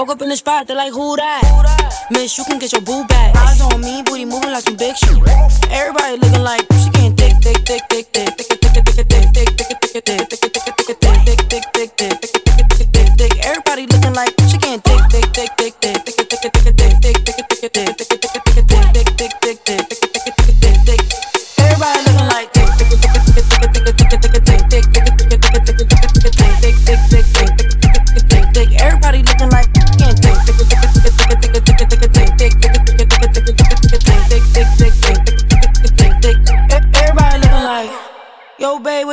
Woke up in the spot, they're like, who that? Miss, you can get your boo back. Eyes on me, booty moving like some big shit. Everybody looking like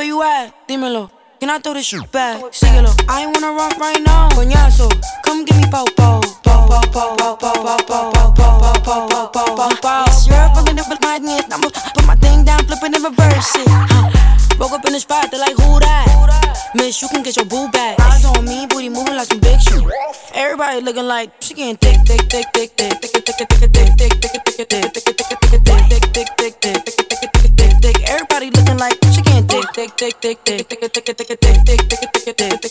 you at? Dímelo. Can I throw this shit back? Síguelo. I ain't wanna rock right now. Coñazo, come give me pow pow. Pow pow pow pow pow pow pow pow pow pow pow pow pow. You're fucking up with my net. I'ma put my thing down, flip it and reverse it. Woke up in the spot, they're like, who that? Miss, you can get your boo back. Eyes on me, booty moving like some big shit. Everybody looking like she getting thick, thick, thick, thick, thick, thick, thick, thick, thick, thick, thick, thick, thick, thick, thick, thick, thick, thick, thick, thick, thick, thick, thick, thick, thick, thick,